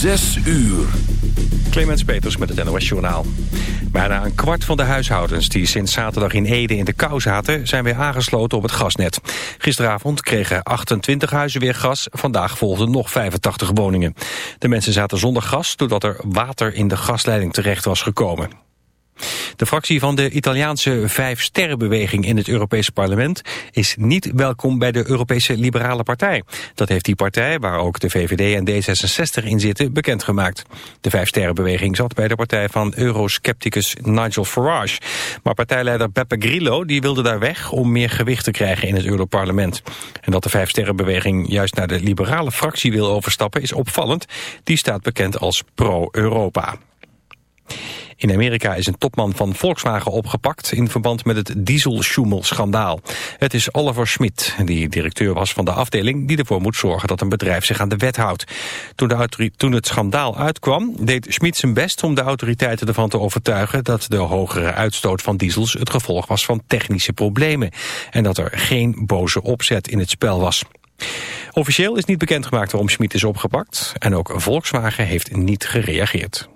Zes uur. Clemens Peters met het NOS Journaal. Bijna een kwart van de huishoudens die sinds zaterdag in Ede in de kou zaten... zijn weer aangesloten op het gasnet. Gisteravond kregen 28 huizen weer gas. Vandaag volgden nog 85 woningen. De mensen zaten zonder gas doordat er water in de gasleiding terecht was gekomen. De fractie van de Italiaanse Vijf Sterrenbeweging in het Europese parlement is niet welkom bij de Europese Liberale Partij. Dat heeft die partij, waar ook de VVD en D66 in zitten, bekendgemaakt. De Vijf Sterrenbeweging zat bij de partij van euroscepticus Nigel Farage. Maar partijleider Beppe Grillo die wilde daar weg om meer gewicht te krijgen in het Europarlement. En dat de Vijf Sterrenbeweging juist naar de liberale fractie wil overstappen is opvallend. Die staat bekend als pro-Europa. In Amerika is een topman van Volkswagen opgepakt in verband met het dieselschumel-schandaal. Het is Oliver Schmidt, die directeur was van de afdeling die ervoor moet zorgen dat een bedrijf zich aan de wet houdt. Toen, toen het schandaal uitkwam, deed Schmidt zijn best om de autoriteiten ervan te overtuigen dat de hogere uitstoot van diesels het gevolg was van technische problemen en dat er geen boze opzet in het spel was. Officieel is niet bekendgemaakt waarom Schmid is opgepakt en ook Volkswagen heeft niet gereageerd.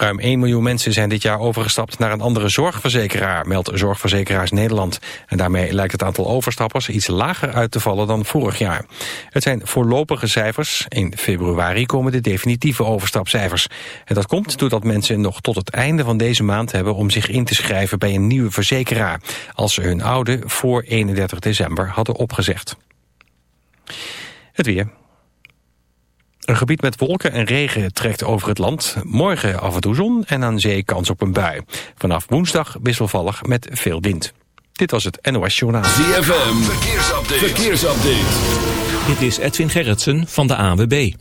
Ruim 1 miljoen mensen zijn dit jaar overgestapt naar een andere zorgverzekeraar, meldt Zorgverzekeraars Nederland. En daarmee lijkt het aantal overstappers iets lager uit te vallen dan vorig jaar. Het zijn voorlopige cijfers. In februari komen de definitieve overstapcijfers. En dat komt doordat mensen nog tot het einde van deze maand hebben om zich in te schrijven bij een nieuwe verzekeraar, als ze hun oude voor 31 december hadden opgezegd. Het weer. Een gebied met wolken en regen trekt over het land. Morgen af en toe zon en aan zee kans op een bui. Vanaf woensdag wisselvallig met veel wind. Dit was het NOS Journaal. ZFM, verkeersupdate. verkeersupdate. Dit is Edwin Gerritsen van de ANWB.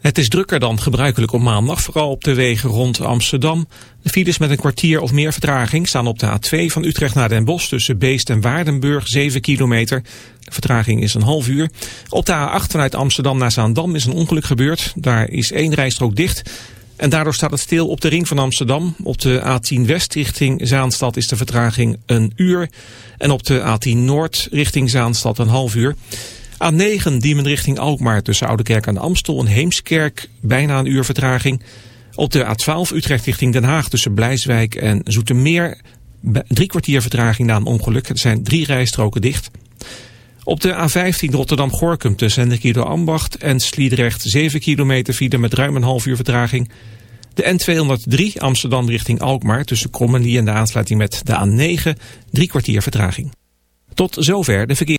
Het is drukker dan gebruikelijk op maandag, vooral op de wegen rond Amsterdam. De files met een kwartier of meer vertraging staan op de A2 van Utrecht naar Den Bosch... tussen Beest en Waardenburg, 7 kilometer. De vertraging is een half uur. Op de A8 vanuit Amsterdam naar Zaandam is een ongeluk gebeurd. Daar is één rijstrook dicht... En daardoor staat het stil op de ring van Amsterdam. Op de A10 West richting Zaanstad is de vertraging een uur. En op de A10 Noord richting Zaanstad een half uur. A9 Diemen richting Alkmaar tussen Oudekerk en Amstel en Heemskerk bijna een uur vertraging. Op de A12 Utrecht richting Den Haag tussen Blijswijk en Zoetermeer drie kwartier vertraging na een ongeluk. Er zijn drie rijstroken dicht. Op de A15 Rotterdam-Gorkum tussen Hendrik Ambacht en Sliedrecht 7 kilometer file met ruim een half uur vertraging. De N203 Amsterdam richting Alkmaar tussen Krommenie en de aansluiting met de A9 drie kwartier vertraging. Tot zover de verkeer.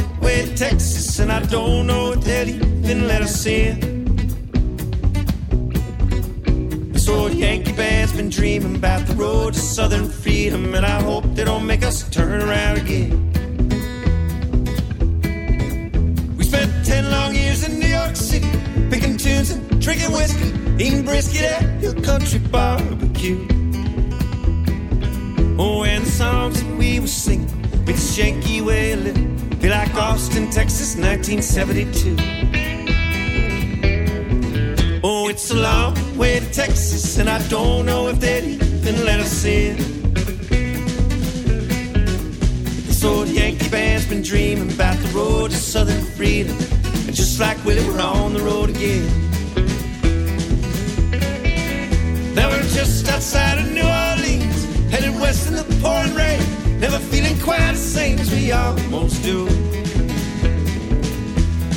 to Texas, and I don't know what that even let us in. This old Yankee band's been dreaming about the road to southern freedom, and I hope they don't make us turn around again. We spent ten long years in New York City, picking tunes and drinking whiskey, eating brisket at Hill Country Barbecue. Oh, and the songs that we were singing with the shanky way of living feel like Austin, Texas, 1972. Oh, it's a long way to Texas, and I don't know if they'd even let us in. This old Yankee band's been dreaming about the road to Southern freedom, and just like Willie, we're on the road again. Now we're just outside of New Orleans, headed west in the pouring rain. Never feeling quite the same as we almost do.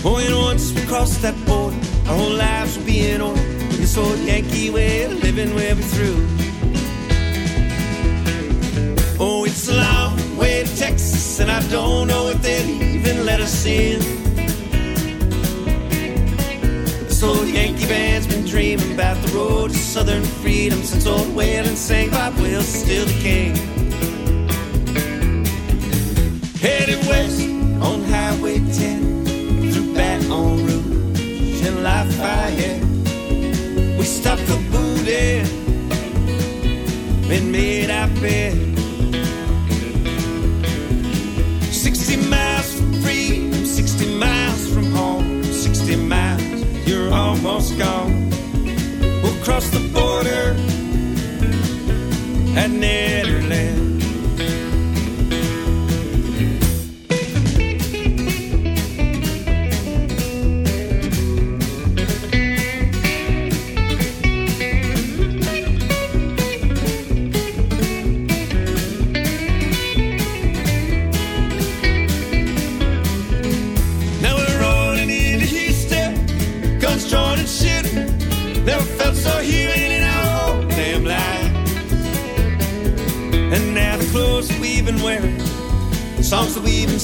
Oh, and once we cross that border, our whole lives will be in order. This old Yankee way of living will be through. Oh, it's a long way to Texas, and I don't know if they'll even let us in. This old Yankee band's been dreaming about the road to southern freedom since old Waylon sang Bob Wills still the king. West on Highway 10 through Baton Rouge and Lafayette. We stopped for Boudin and made our bed. 60 miles from freedom, 60 miles from home, 60 miles, you're almost gone. We'll cross the border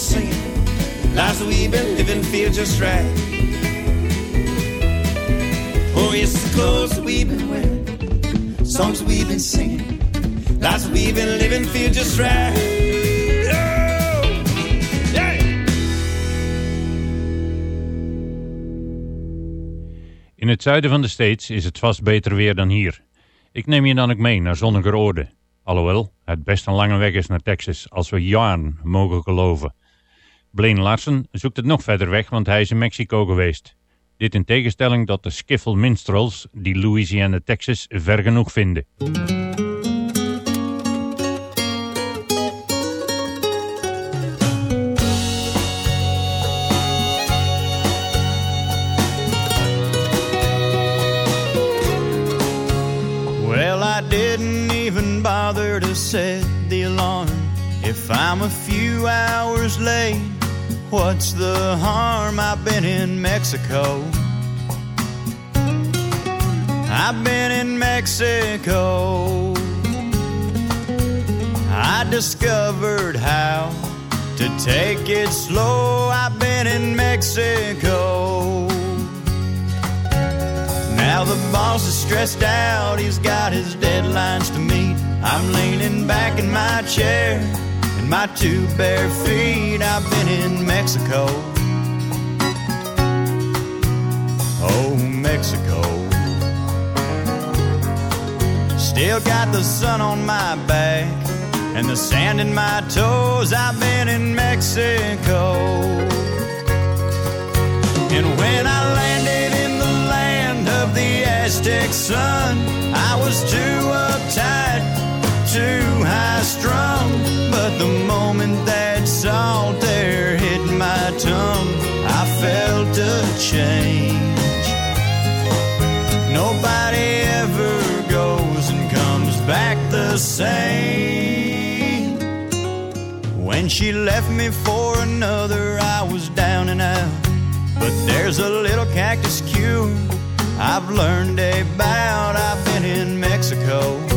singing, lives we've been living feel just right. Oh, yes, the clothes we've been wearing, songs we've been singing, lives we've been living feel just right. Oh. In het zuiden van de States is het vast beter weer dan hier. Ik neem je dan ook mee naar zonniger oorden. Alhoewel, het best een lange weg is naar Texas, als we jaren mogen geloven. Blaine Larson zoekt het nog verder weg, want hij is in Mexico geweest. Dit in tegenstelling tot de skiffle minstrels die Louisiana, Texas ver genoeg vinden. Well, I didn't even bother to set the alarm. If I'm a few hours late, what's the harm? I've been in Mexico. I've been in Mexico. I discovered how to take it slow. I've been in Mexico. Now the boss is stressed out, he's got his deadlines to meet. I'm leaning back in my chair, my two bare feet. I've been in Mexico. Oh, Mexico. Still got the sun on my back and the sand in my toes. I've been in Mexico. And when I landed in the land of the Aztec sun, I was too uptight, too high strung. But the moment that salt air hit my tongue, I felt a change. Nobody ever goes and comes back the same. When she left me for another, I was down and out. But there's a little cactus cure I've learned about. I've been in Mexico.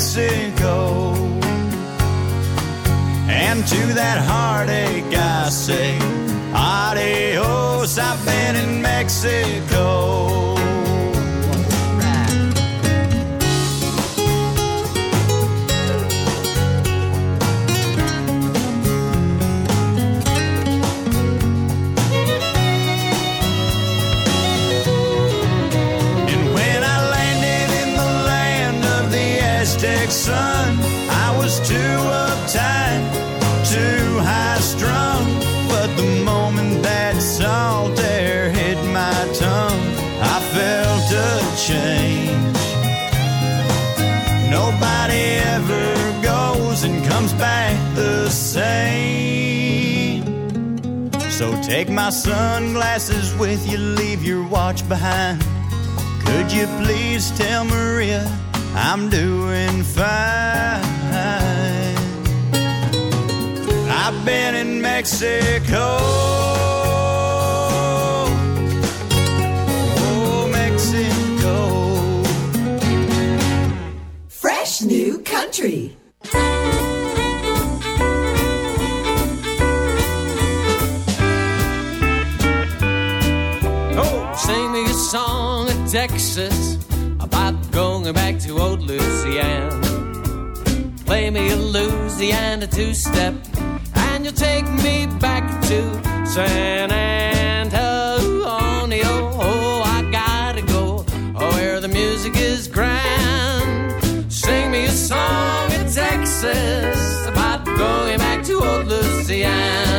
Mexico. And to that heartache I say, adios, I've been in Mexico. Take my sunglasses with you, leave your watch behind. Could you please tell Maria I'm doing fine? I've been in Mexico. Oh, Mexico. Fresh new country. Texas about going back to old Louisiana. Play me a Louisiana two-step, and you'll take me back to San Antonio. Oh, I gotta go oh, where the music is grand. Sing me a song in Texas about going back to old Louisiana.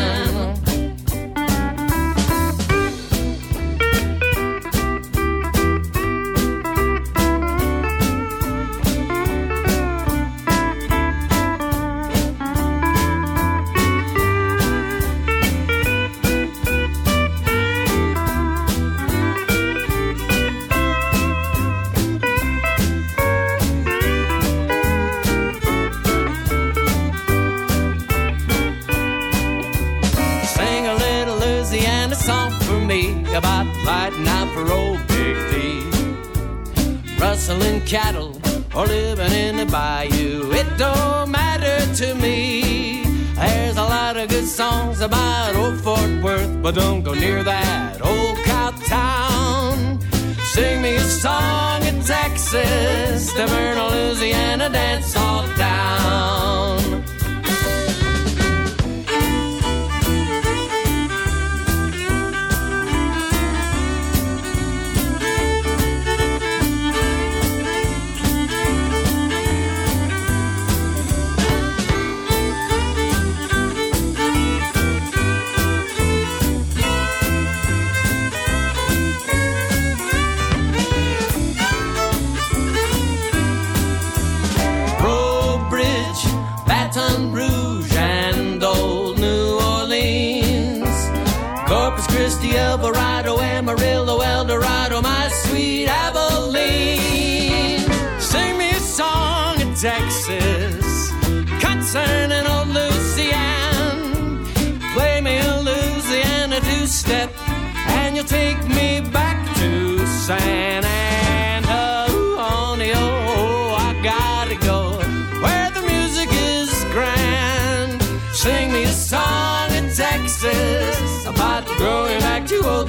In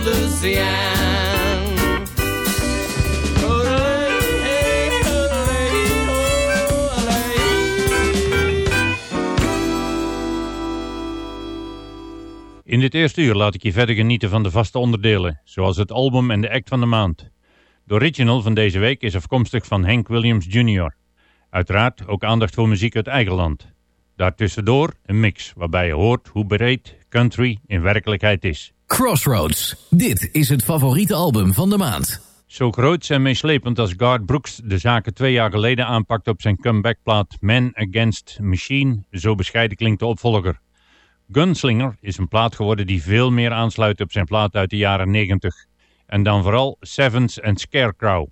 dit eerste uur laat ik je verder genieten van de vaste onderdelen, zoals het album en de act van de maand. De original van deze week is afkomstig van Hank Williams Jr. Uiteraard ook aandacht voor muziek uit eigen land. Daartussendoor een mix waarbij je hoort hoe breed country in werkelijkheid is. Crossroads. Dit is het favoriete album van de maand. Zo groot en meeslepend als Garth Brooks de zaken twee jaar geleden aanpakte op zijn comebackplaat Man Against Machine, zo bescheiden klinkt de opvolger. Gunslinger is een plaat geworden die veel meer aansluit op zijn plaat uit de jaren 90. En dan vooral Sevens en Scarecrow.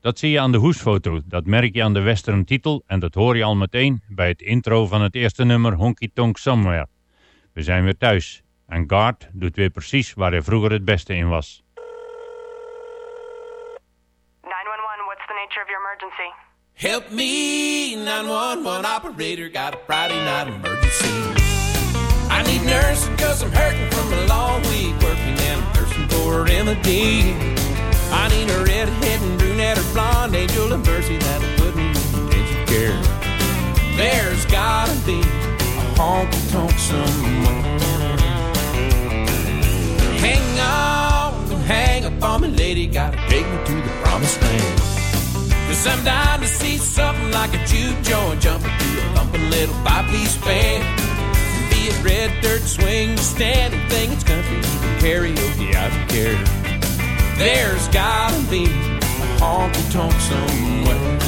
Dat zie je aan de hoesfoto, dat merk je aan de western titel en dat hoor je al meteen bij het intro van het eerste nummer Honky Tonk Somewhere. We zijn weer thuis en Garth doet weer precies waar hij vroeger het beste in was. 911, what's the nature of your emergency? Help me, 911 operator, got a Friday night emergency. I need nursing cause I'm hurting from a long week working and I'm thirsting for a remedy. I need a redhead and brunette or blonde angel of mercy that'll put me in intensive care. There's gotta be a honky tonk somewhere. Hang on, don't hang up on me, lady, gotta take me to the promised land. Cause I'm dying to see something like a juke joint jumping through a thumping little five-piece band. Be it red dirt swing, standing thing, it's country, even karaoke, I don't care. There's gotta be a honky tonk somewhere.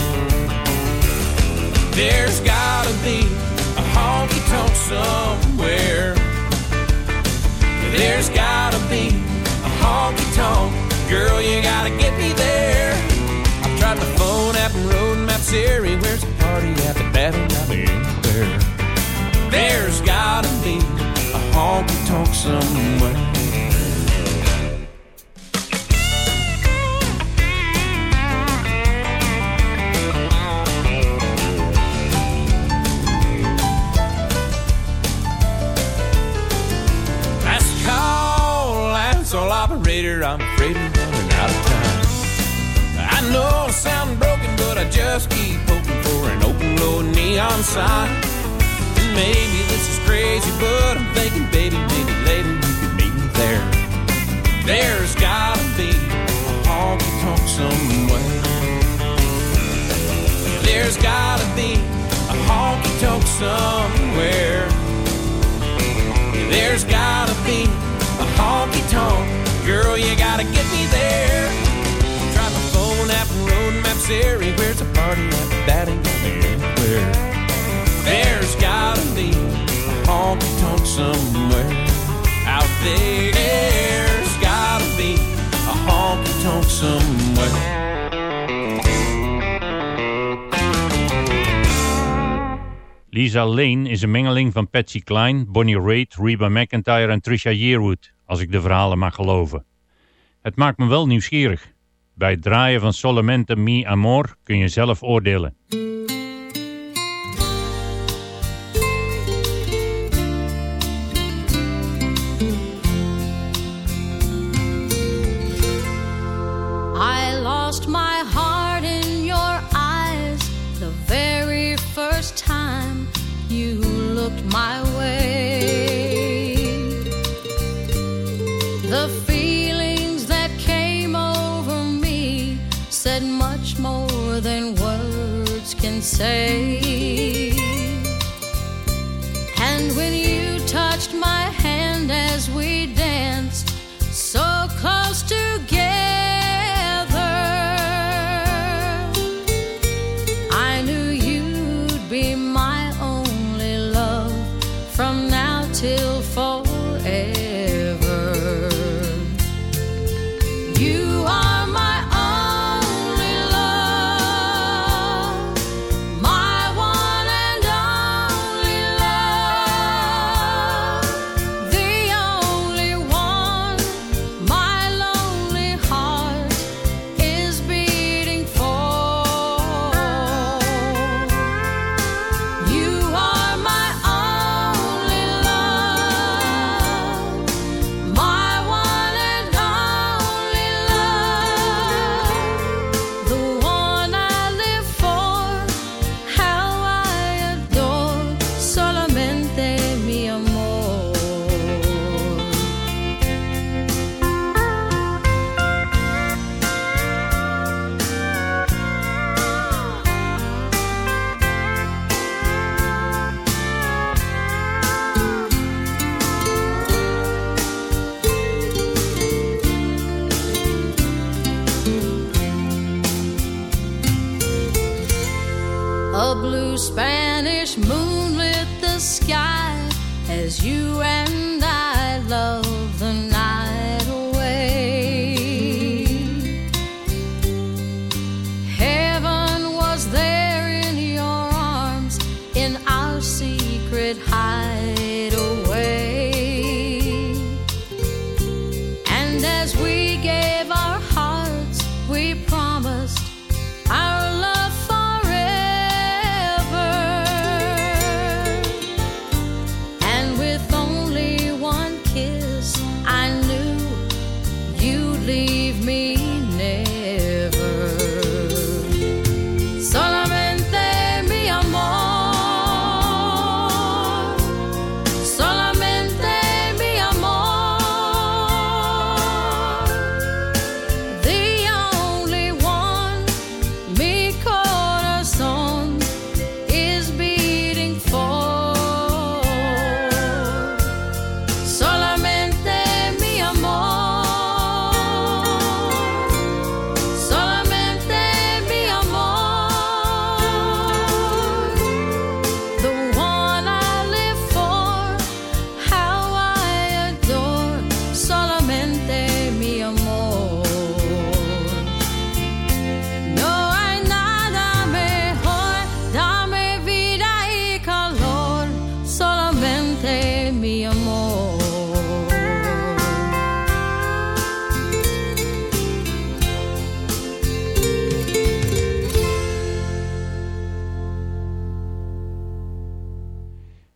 There's gotta be a honky tonk somewhere. There's gotta be a honky tonk. Girl, you gotta get me there. I've tried the phone app and road map Siri. Where's the party at? Ain't got me anywhere. There's gotta be a honky tonk somewhere. I'm afraid I'm running out of time. I know I sound broken, but I just keep hoping for an open road neon sign. And maybe this is crazy, but I'm thinking, baby, maybe later you could meet me there. There's gotta be a honky tonk somewhere. There's gotta be a honky tonk somewhere. There's gotta be a honky tonk. Girl, you gotta get me there. Try my phone app the party at? That ain't. There's gotta be a honky tonk somewhere out there. There's gotta be a honky tonk somewhere. Lisa Lane is een mengeling van Patsy Cline, Bonnie Raitt, Reba McEntire en Trisha Yearwood, als ik de verhalen mag geloven. Het maakt me wel nieuwsgierig. Bij het draaien van Solamente Mi Amor kun je zelf oordelen. You and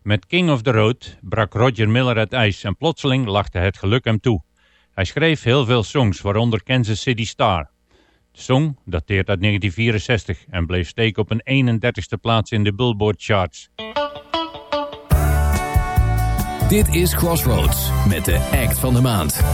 Met King of the Road brak Roger Miller het ijs en plotseling lachte het geluk hem toe. Hij schreef heel veel songs, waaronder Kansas City Star. De song dateert uit 1964 en bleef steken op een 31ste plaats in de Billboard charts. Dit is Crossroads met de act van de maand.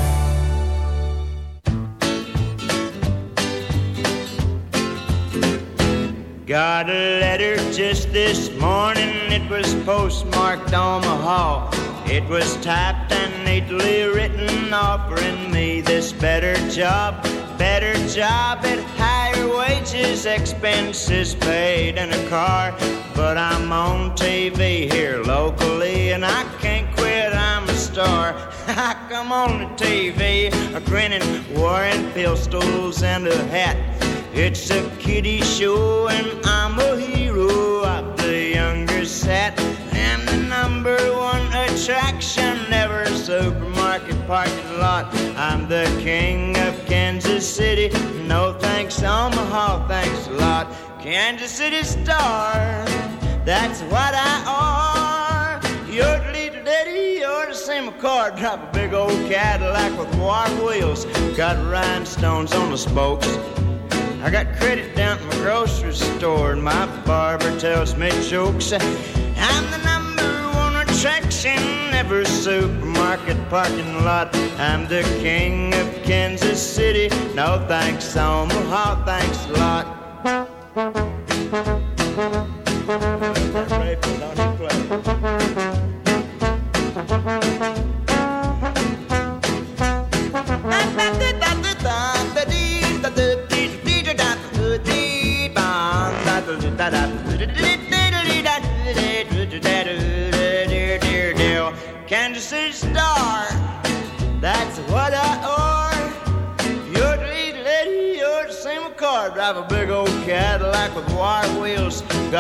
Got a letter just this morning, it was postmarked Omaha. It was typed and neatly written, offering me this better job. Better job at higher wages, expenses paid, and a car. But I'm on TV here locally, and I can't quit, I'm a star. I come on the TV, a grinning, wearing pistols and a hat. It's a kiddie show, and I'm a hero of the younger set. And the number one attraction, never supermarket parking lot. I'm the king of Kansas City. No thanks, Omaha, thanks a lot. Kansas City star, that's what I are. You're the leader, daddy, you're the same car. Drive a big old Cadillac with wide wheels. Got rhinestones on the spokes. I got credit down at my grocery store, and my barber tells me jokes. I'm the number one attraction, every supermarket parking lot. I'm the king of Kansas City. No thanks, Omaha, thanks a lot.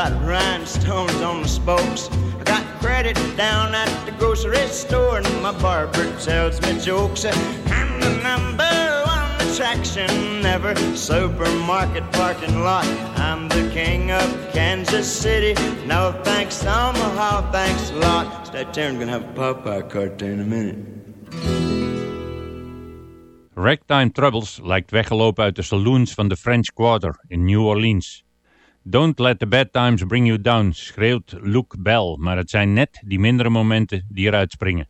Got rhinestones on the spokes. I got credit down at the grocery store, and my barber tells me jokes. I'm the number one attraction ever. Supermarket parking lot. I'm the king of Kansas City. No thanks, Omaha, thanks a lot. Stay tuned, gonna have a Popeye cartoon in a minute. Ragtime Troubles lijkt weggelopen uit de saloons van de French Quarter in New Orleans. Don't let the bad times bring you down, schreeuwt Luke Bell, maar het zijn net die mindere momenten die eruit springen.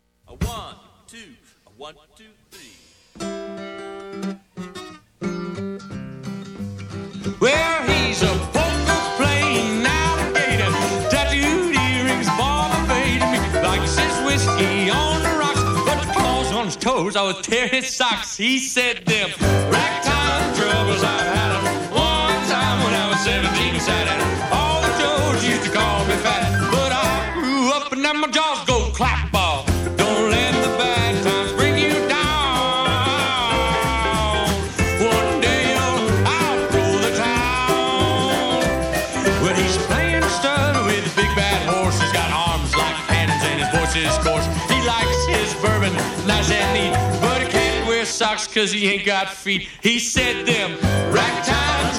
Well, he's a poker playing alligator, tattooed earrings, ball fading, likes his whiskey on the rocks, but the claws on his toes, I would tear his socks. He said them. Ragtime troubles I've had 'em sat at. All the Joes used to call me fat, but I grew up and now my jaws go clap ball. Don't let the bad times bring you down. One day I'll outgrow the town. When he's playing stud with big bad horse, he's got arms like cannons and his voice is coarse. He likes his bourbon nice and neat, but he can't wear socks cause he ain't got feet. He said them ragtime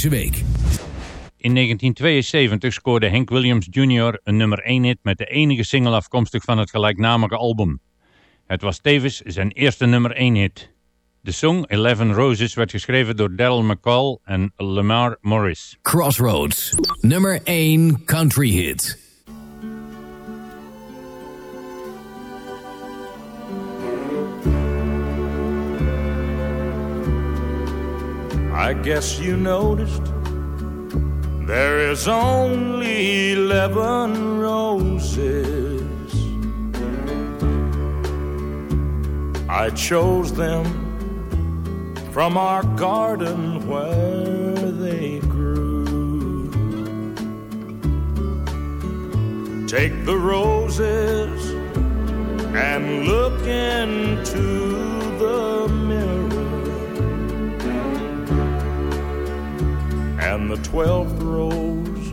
deze week. In 1972 scoorde Hank Williams Jr. een nummer 1 hit met de enige single afkomstig van het gelijknamige album. Het was tevens zijn eerste nummer 1 hit. De song Eleven Roses werd geschreven door Daryl McCall en Lamar Morris. Crossroads, nummer 1 country hit. I guess you noticed there is only eleven roses. I chose them from our garden where they grew. Take the roses and look into the and the twelfth rose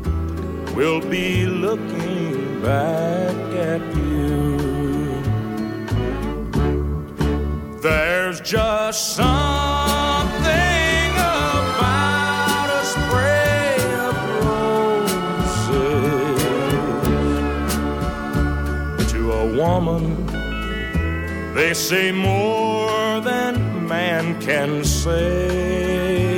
will be looking back at you. There's just something about a spray of roses to a woman. They say more than man can say.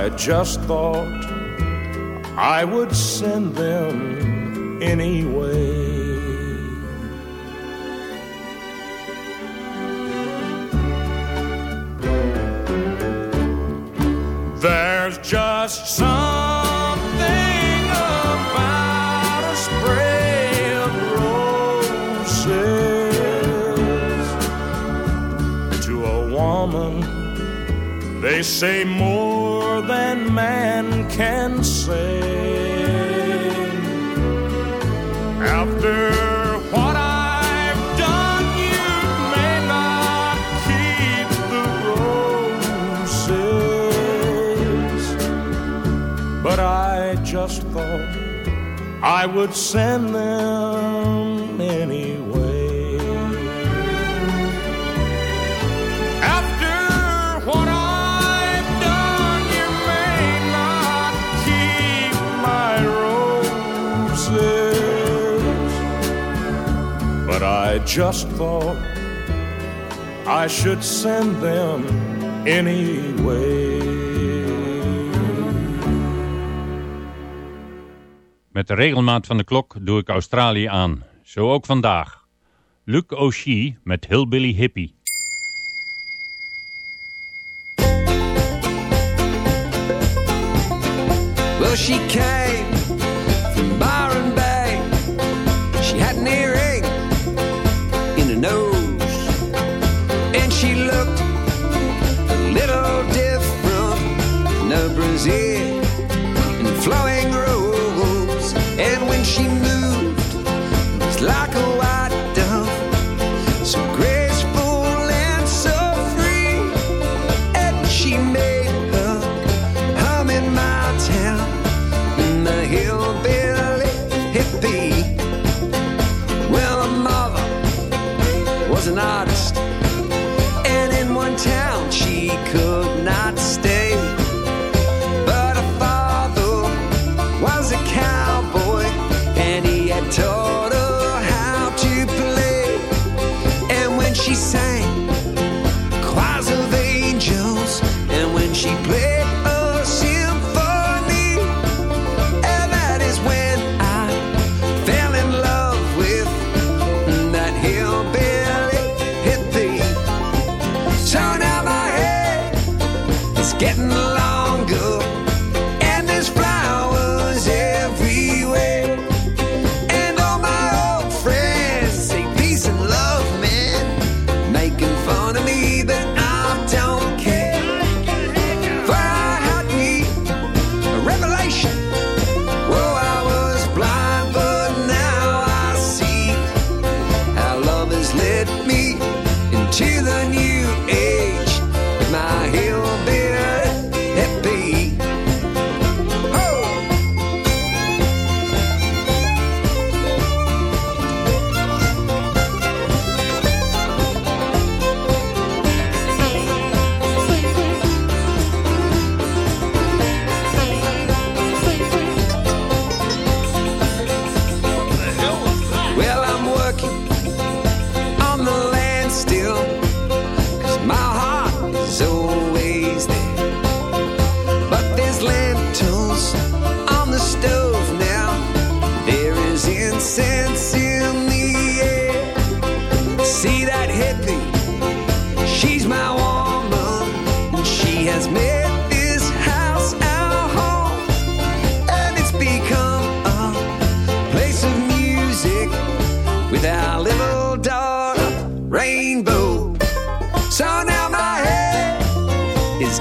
I just thought I would send them anyway. There's just something They say more than man can say. After what I've done, you may not keep the roses, but I just thought I would send them just thought I should send them anyway. Met de regelmaat van de klok doe ik Australië aan. Zo ook vandaag. Luke O'Shea met Hillbilly Hippie. Well, she came was an artist,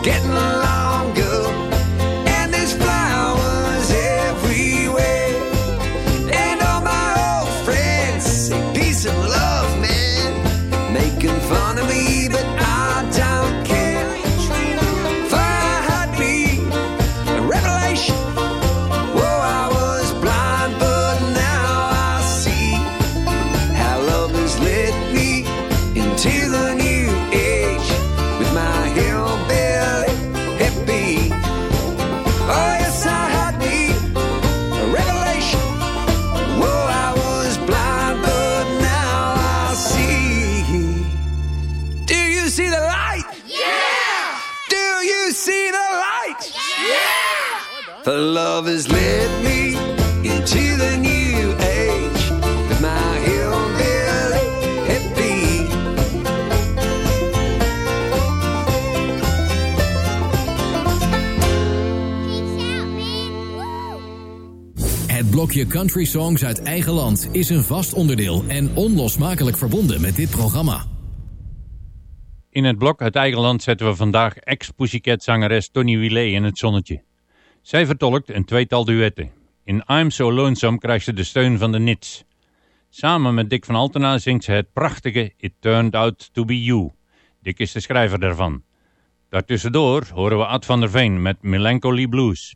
getting loud. Je country songs uit eigen land is een vast onderdeel en onlosmakelijk verbonden met dit programma. In het blok uit eigen land zetten we vandaag ex-Pussycat-zangeres Tony Willet in het zonnetje. Zij vertolkt een tweetal duetten. In I'm So Lonesome krijgt ze de steun van de Nits. Samen met Dick van Altena zingt ze het prachtige It Turned Out To Be You. Dick is de schrijver daarvan. Daartussendoor horen we Ad van der Veen met Melancholy Blues.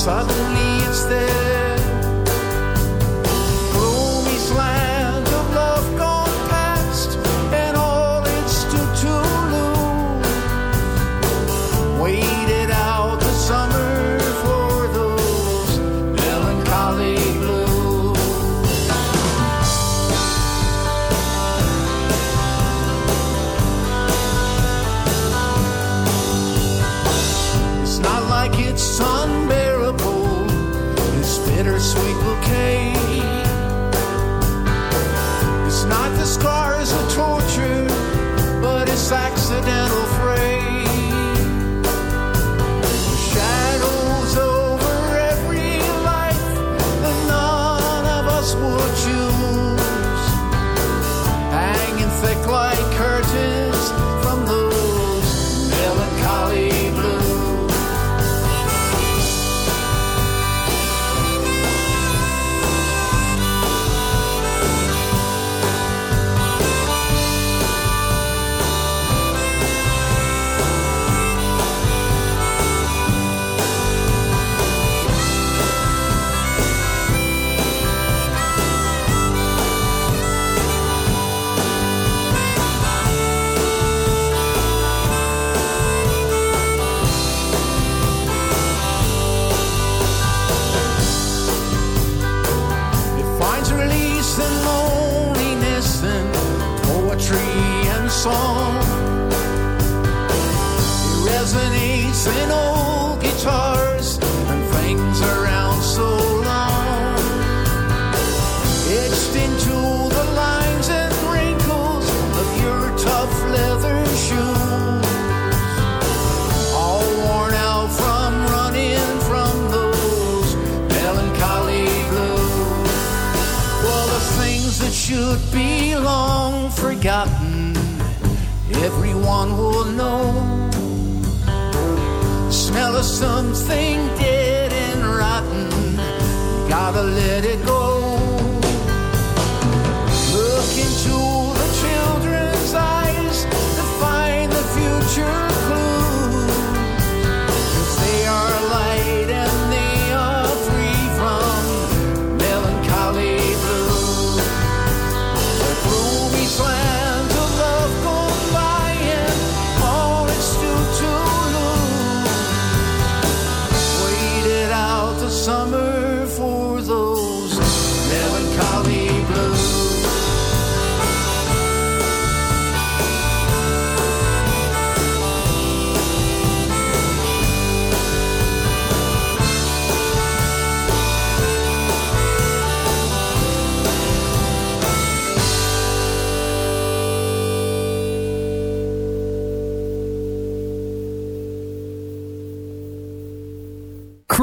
sabe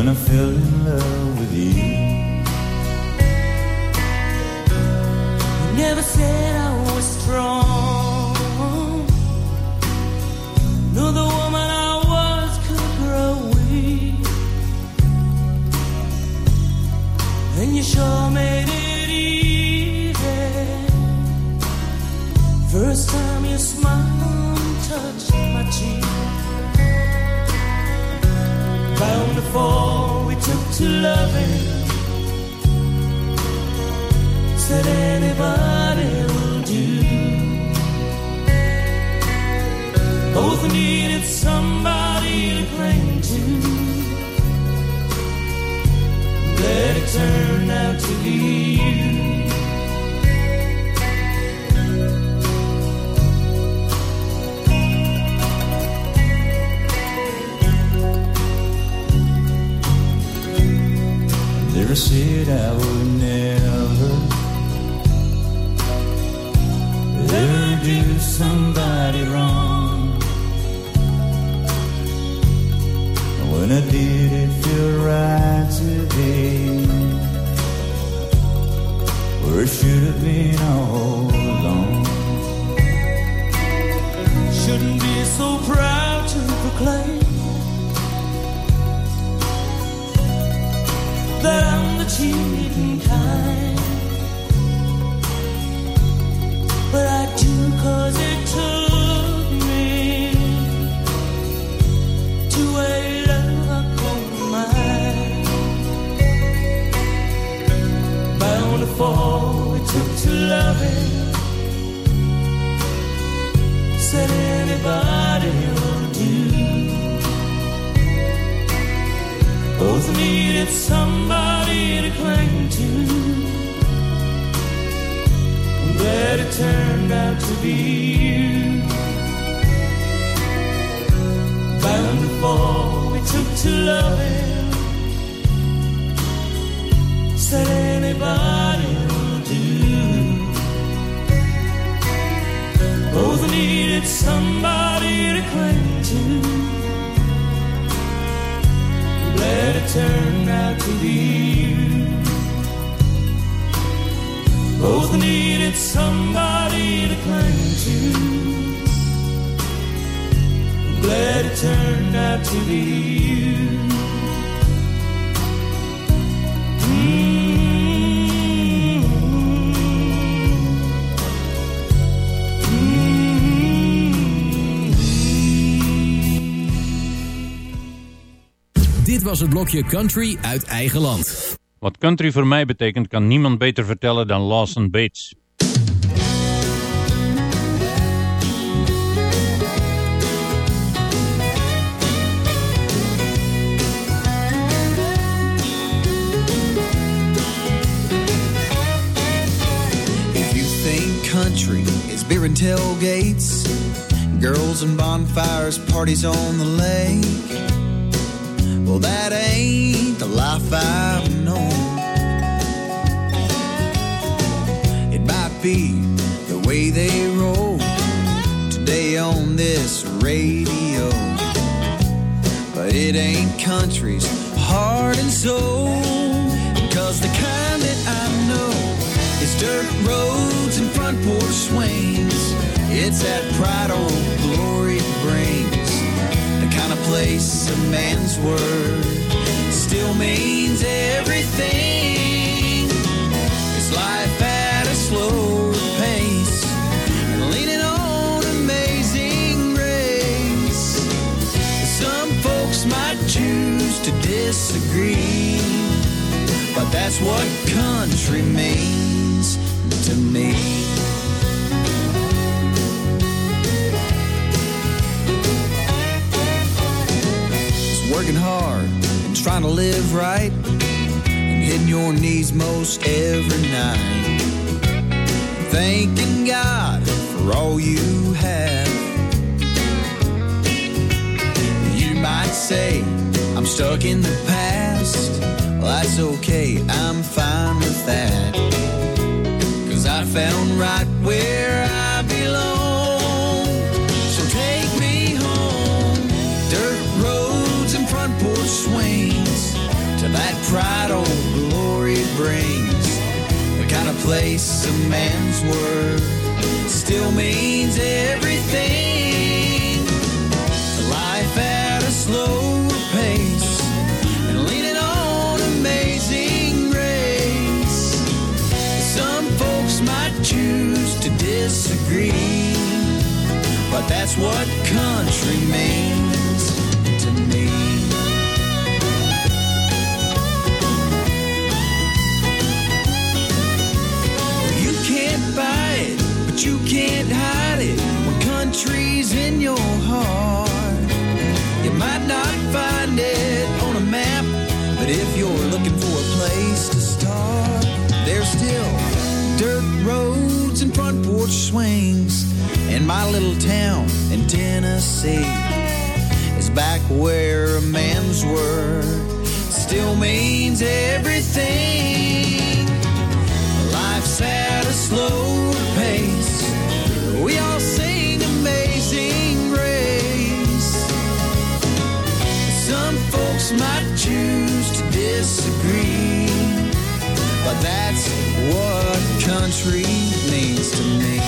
When I fell in love with you. You Never said I was strong. Knew the woman I was could grow weak. And you sure made it easy. First time Fall, we took to loving. Said anybody will do. Both needed somebody to cling to. Let it turn out to be you. Never said I would never ever do somebody wrong. When I did, it feel right today. Where it should have been all along. Shouldn't be so proud to proclaim that I'm the cheating kind. But I do cause it took me to a love I call mine. Bound to fall, it took to love it. Said anybody. Needed somebody to cling to. I'm it turned out to be you. Bound fall, we took to loving. Said anybody will do. Both needed somebody to cling to. Glad it turned out to be you. Both needed somebody to cling to. Glad it turned out to be you. Dit was het blokje Country uit eigen land. Wat country voor mij betekent kan niemand beter vertellen dan Lawson Bates. If you think country is beer and tailgates, girls and bonfires, parties on the lake, well, that ain't the life I've known. It might be the way they roll today on this radio, but it ain't country's heart and soul. Cause the kind that I know is dirt roads and front porch swings. It's that pride old glory brings. Kind of place a man's word still means everything. It's life at a slower pace leaning on amazing grace. Some folks might choose to disagree, but that's what country means to me. Working hard and trying to live right and hitting your knees most every night. Thanking God for all you have. You might say, I'm stuck in the past. Well, that's okay, I'm fine with that. Cause I found right where I pride old glory brings. The kind of place a man's word still means everything. Life at a slower pace and leaning on amazing grace. Some folks might choose to disagree, but that's what country means you can't hide it when country's in your heart. You might not find it on a map, but if you're looking for a place to start, there's still dirt roads and front porch swings. And my little town in Tennessee is back where a man's word still means everything. Life's at a slower might choose to disagree, but that's what country means to me.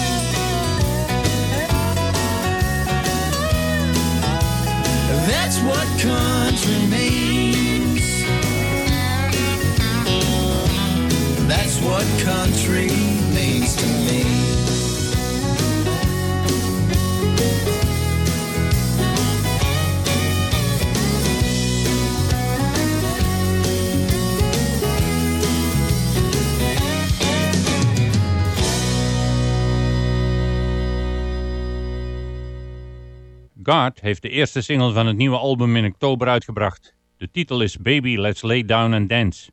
That's what country means. That's what country means to me. Guard heeft de eerste single van het nieuwe album in oktober uitgebracht. De titel is Baby Let's Lay Down and Dance.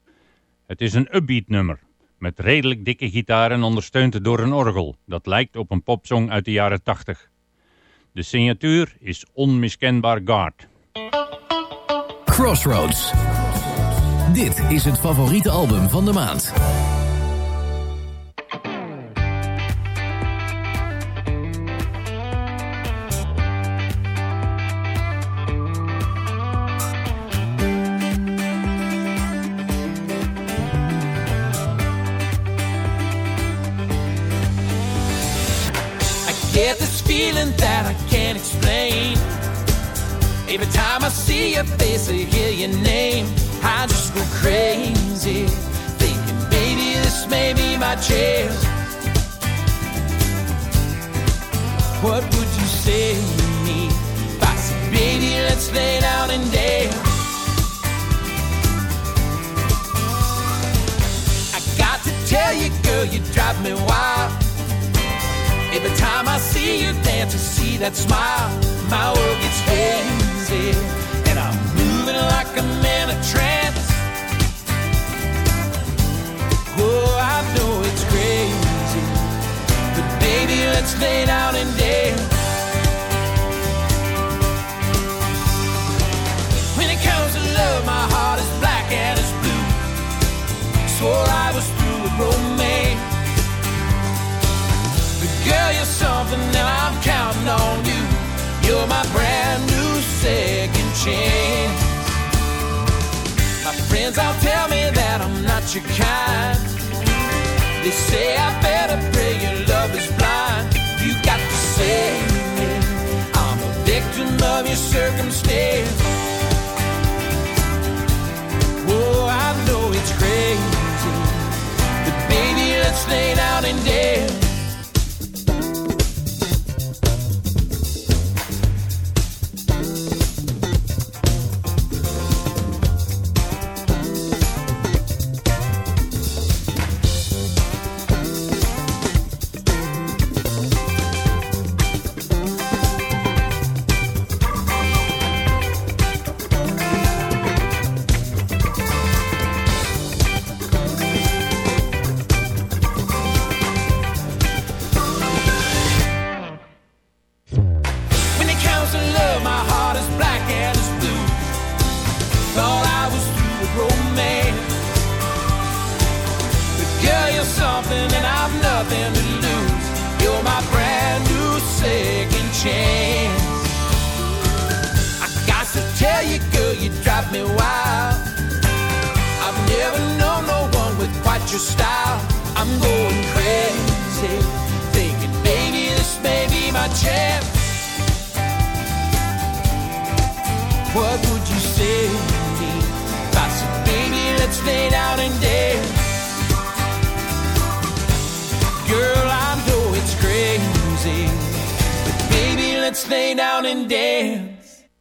Het is een upbeat nummer, met redelijk dikke gitaar en ondersteund door een orgel. Dat lijkt op een popsong uit de jaren 80. De signatuur is onmiskenbaar Guard. Crossroads. Dit is het favoriete album van de maand. Get this feeling that I can't explain. Every time I see your face or hear your name, I just go crazy. Thinking, baby, this may be my chance. What would you say to me if I said, baby, let's lay down and dance? I got to tell you, girl, you drive me wild. Every time I see you dance, I see that smile. My world gets hazy, and I'm moving like I'm in a trance. Oh, I know it's crazy, but baby, let's lay down and dance. When it comes to love, my heart is black and it's blue. Swore I was through with romance. Girl, you're something that I'm counting on you. You're my brand new second chance. My friends all tell me that I'm not your kind. They say I better pray your love is blind. You got to say it. I'm a victim of your circumstance. Oh, I know it's crazy. But baby, let's lay down and dance.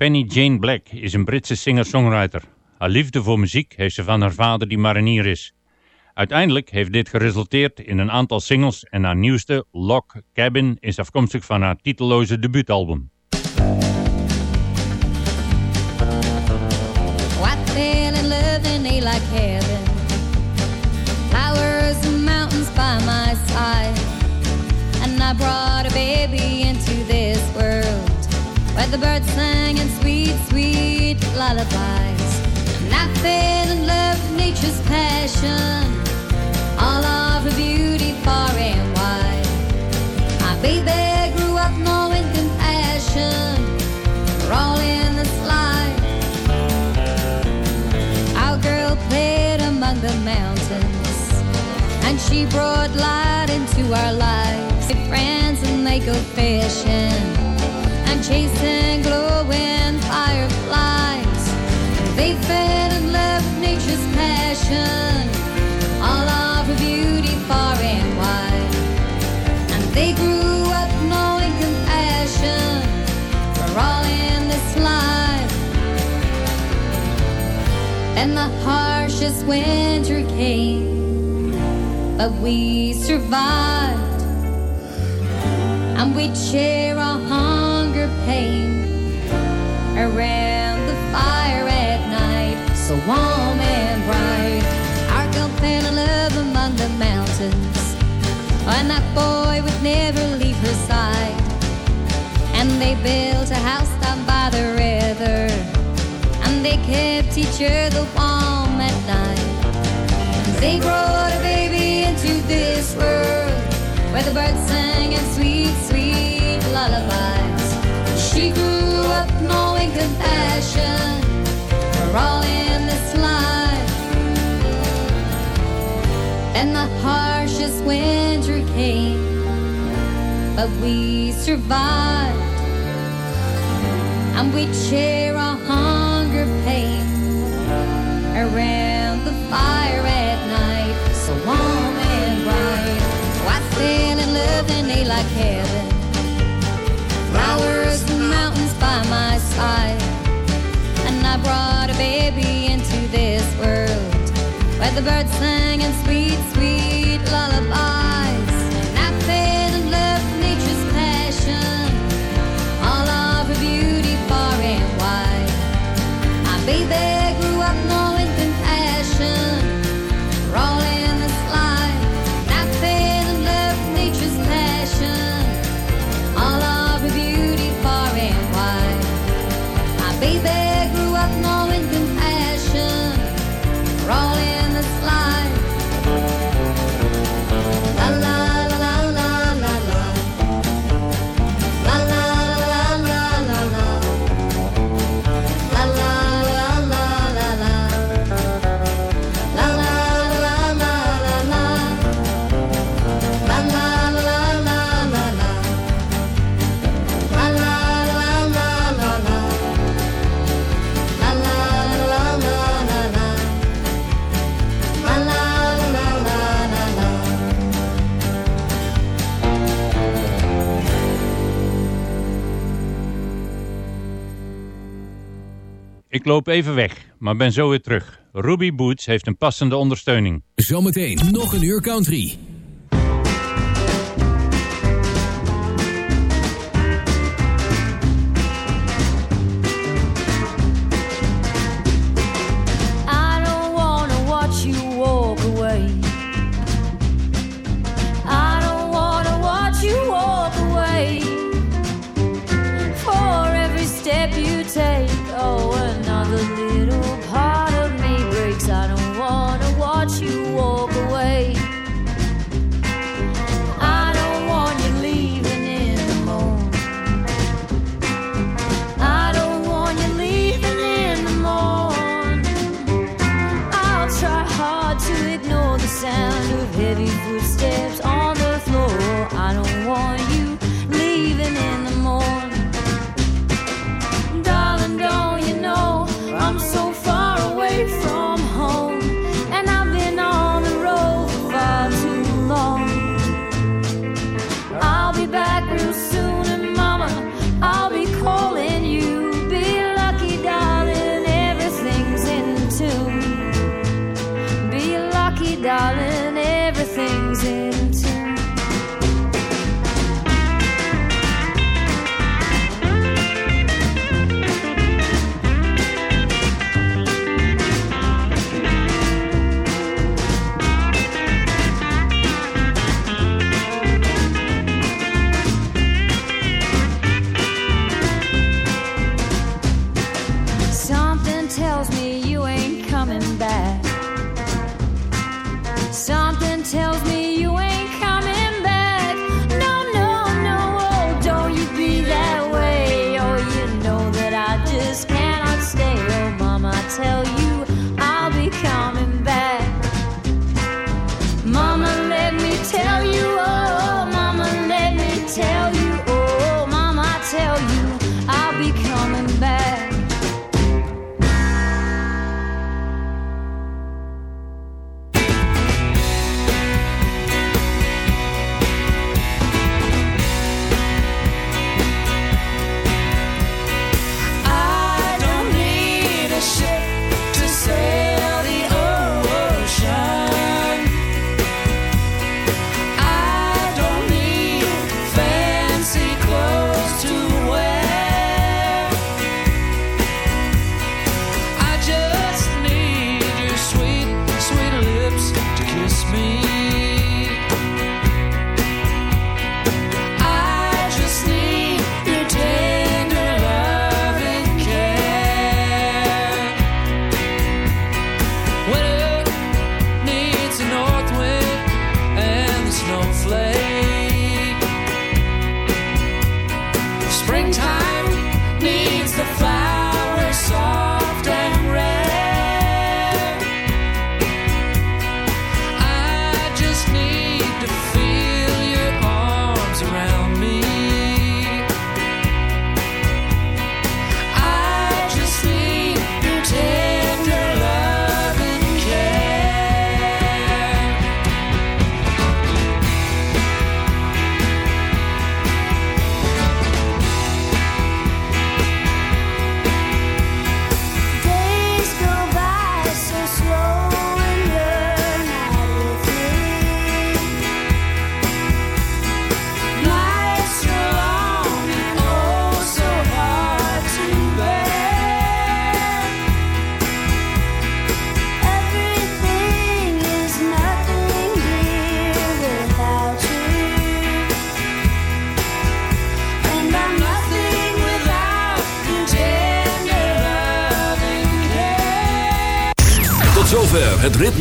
Penny Jane Black is een Britse singer-songwriter. Haar liefde voor muziek heeft ze van haar vader die marinier is. Uiteindelijk heeft dit geresulteerd in een aantal singles en haar nieuwste, Lock Cabin, is afkomstig van haar titelloze debuutalbum. And mountains by my side. And I where the birds sang in sweet, sweet lullabies. And I fell in love with nature's passion. All of her beauty far and wide. My baby grew up knowing compassion. We're all in the slide. Our girl played among the mountains, and she brought light into our lives. Friends, and they go fishing and chasing glowing fireflies. They fell in love with nature's passion, all of her beauty far and wide. And they grew up knowing compassion. We're all in this life. And the harshest winter came, but we survived. And we share our pain around the fire at night, so warm and bright. Our girl fell in love among the mountains, and that boy would never leave her side. And they built a house down by the river, and they kept each other warm at night. They brought a baby into this world where the birds sang in sweet, sweet lullabies. She grew up knowing compassion for all in this life. And the harshest winter came, but we survived. And we share our hunger pain around the fire at night, so warm and bright. I fell in love and they like heaven. My side, and I brought a baby into this world where the birds sang in sweet, sweet lullabies. Loop even weg, maar ben zo weer terug. Ruby Boots heeft een passende ondersteuning. Zometeen nog een uur country. To ignore the sound of heavy footsteps